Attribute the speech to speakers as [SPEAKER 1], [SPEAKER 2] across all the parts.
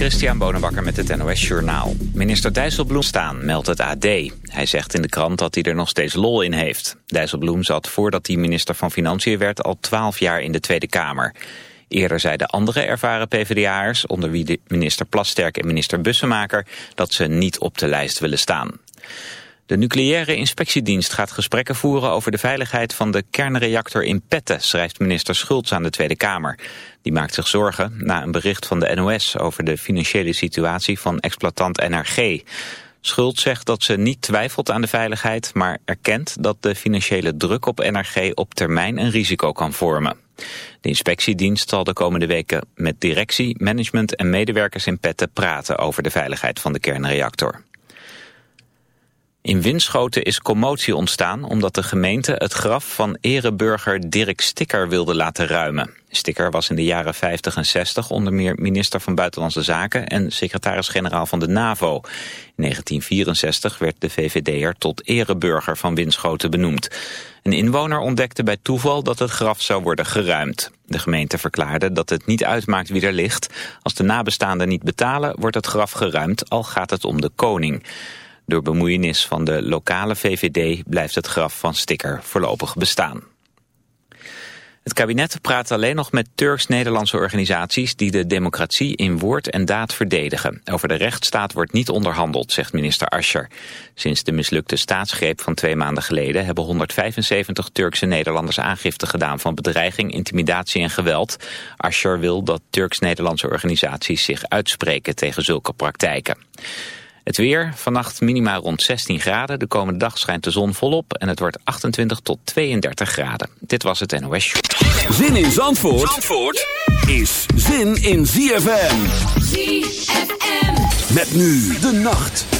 [SPEAKER 1] Christian Bonenbakker met het NOS Journaal. Minister Dijsselbloem staan, meldt het AD. Hij zegt in de krant dat hij er nog steeds lol in heeft. Dijsselbloem zat voordat hij minister van Financiën werd al twaalf jaar in de Tweede Kamer. Eerder zeiden andere ervaren PvdA'ers, onder wie minister Plasterk en minister Bussemaker, dat ze niet op de lijst willen staan. De nucleaire inspectiedienst gaat gesprekken voeren over de veiligheid van de kernreactor in Petten, schrijft minister Schultz aan de Tweede Kamer. Die maakt zich zorgen na een bericht van de NOS over de financiële situatie van exploitant NRG. Schultz zegt dat ze niet twijfelt aan de veiligheid, maar erkent dat de financiële druk op NRG op termijn een risico kan vormen. De inspectiedienst zal de komende weken met directie, management en medewerkers in Petten praten over de veiligheid van de kernreactor. In Winschoten is commotie ontstaan omdat de gemeente het graf van ereburger Dirk Stikker wilde laten ruimen. Stikker was in de jaren 50 en 60 onder meer minister van Buitenlandse Zaken en secretaris-generaal van de NAVO. In 1964 werd de VVD'er tot ereburger van Winschoten benoemd. Een inwoner ontdekte bij toeval dat het graf zou worden geruimd. De gemeente verklaarde dat het niet uitmaakt wie er ligt. Als de nabestaanden niet betalen wordt het graf geruimd, al gaat het om de koning. Door bemoeienis van de lokale VVD blijft het graf van Sticker voorlopig bestaan. Het kabinet praat alleen nog met Turks-Nederlandse organisaties die de democratie in woord en daad verdedigen. Over de rechtsstaat wordt niet onderhandeld, zegt minister Ascher. Sinds de mislukte staatsgreep van twee maanden geleden hebben 175 Turkse Nederlanders aangifte gedaan van bedreiging, intimidatie en geweld. Ascher wil dat Turks-Nederlandse organisaties zich uitspreken tegen zulke praktijken. Het weer, vannacht minima rond 16 graden. De komende dag schijnt de zon volop en het wordt 28 tot 32 graden. Dit was het NOS Show.
[SPEAKER 2] Zin in Zandvoort, Zandvoort is zin in ZFM.
[SPEAKER 3] ZFM.
[SPEAKER 2] Met nu de nacht.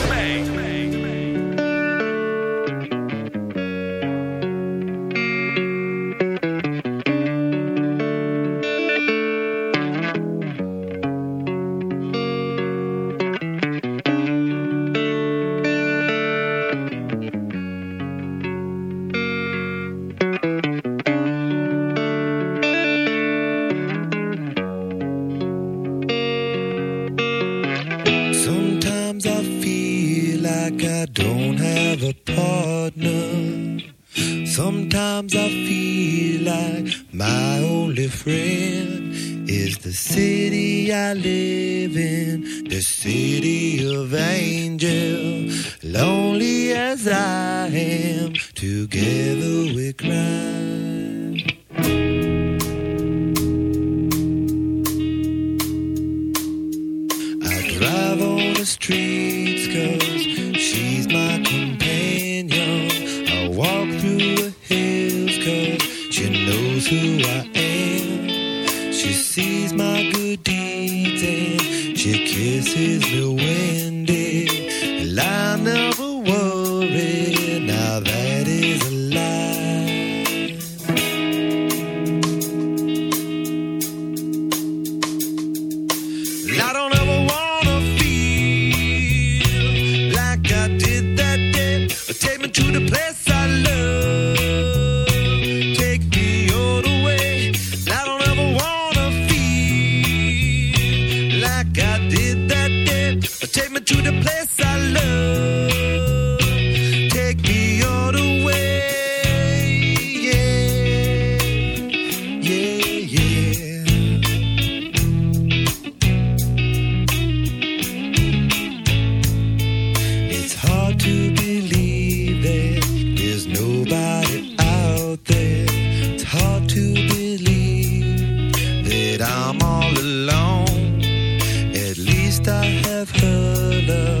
[SPEAKER 4] all alone. At least I have her love.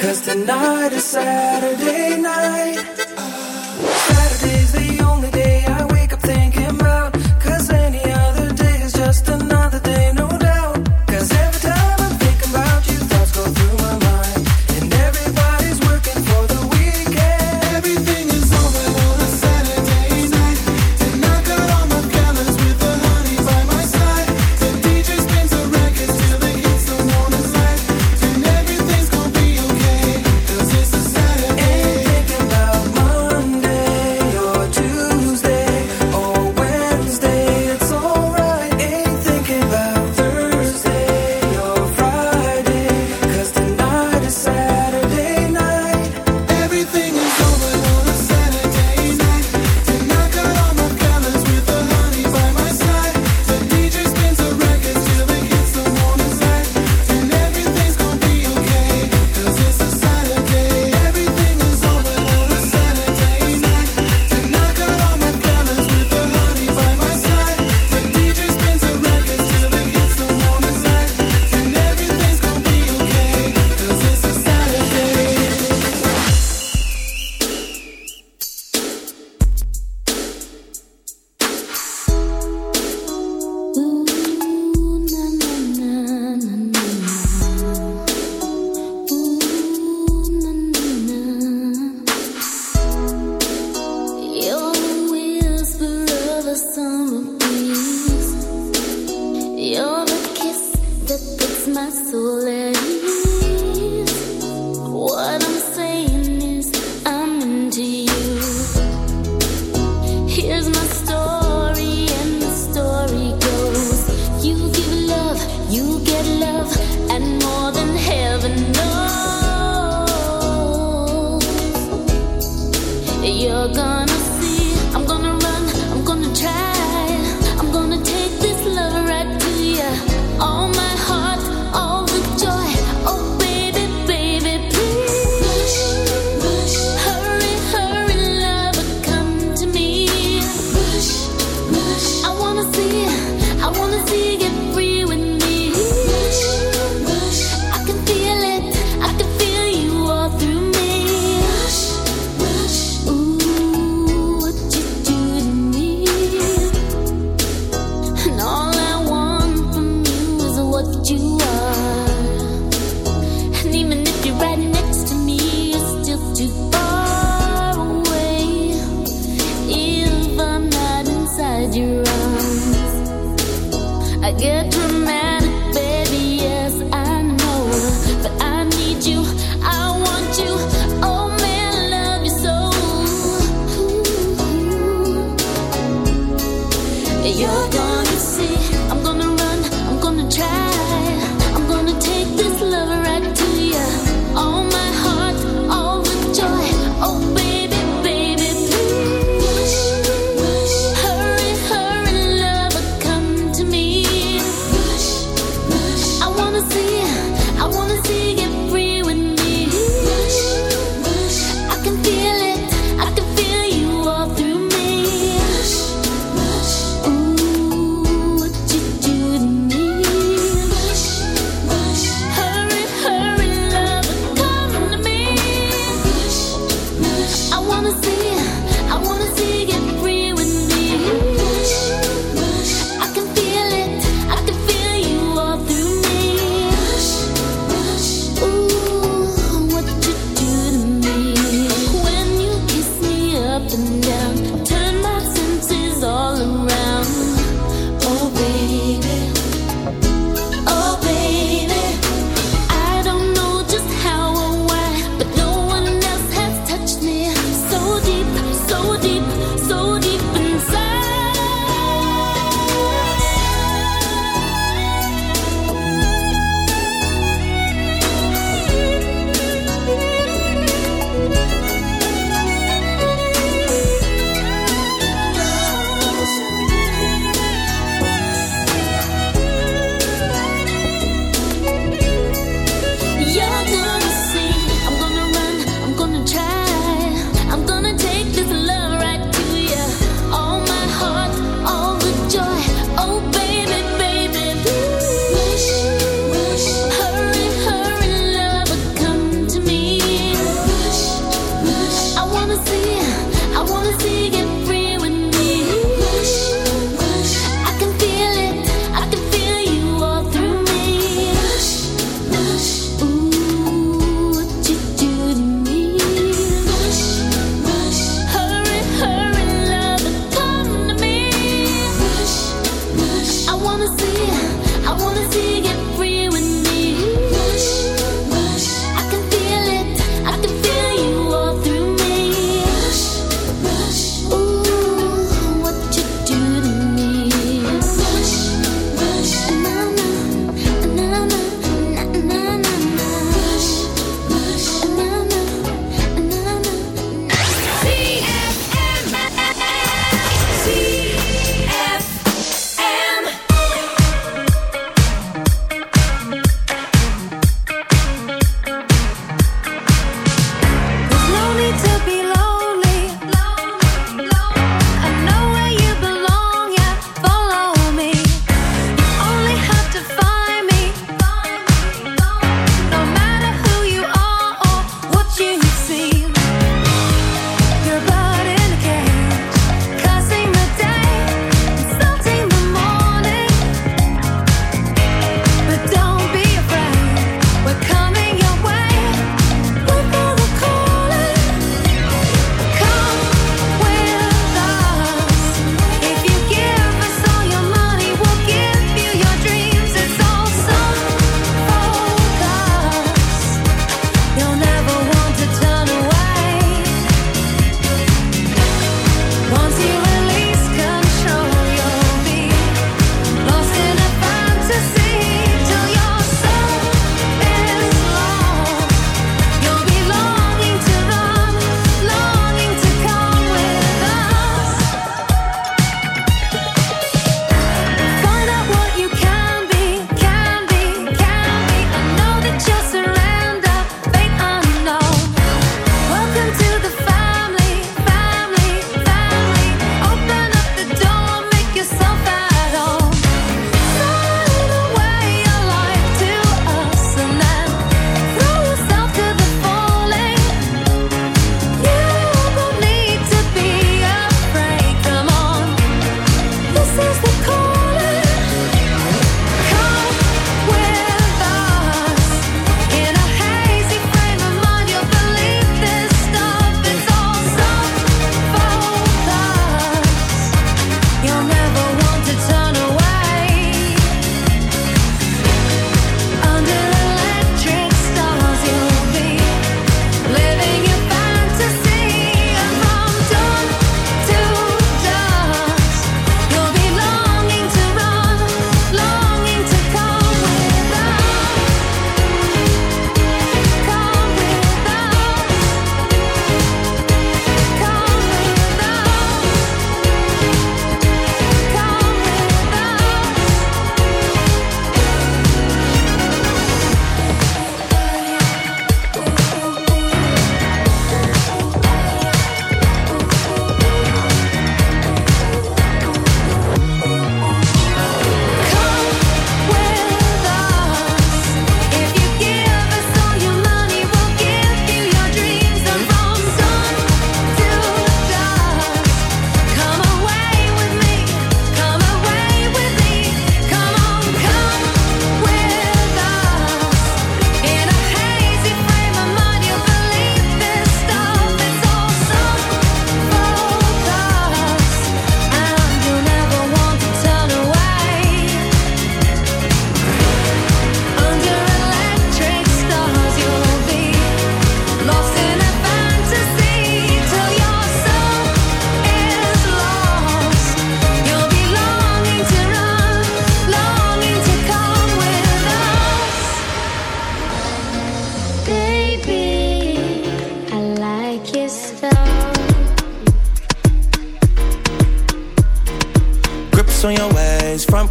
[SPEAKER 5] Cause
[SPEAKER 6] tonight is Saturday night. My
[SPEAKER 3] soul at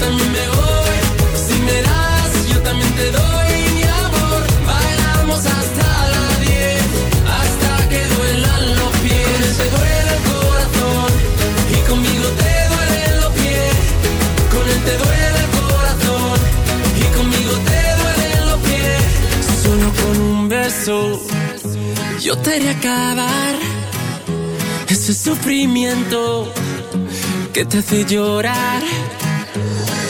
[SPEAKER 5] también me voy. Si me das, yo también te doy mi amor. Bailamos hasta las 10, hasta que duelan los pies. Te duele el corazón y conmigo te duelen los pies. Con él te duele el corazón y conmigo te duelen los pies. Solo con un beso yo te haré acabar ese sufrimiento que te hace llorar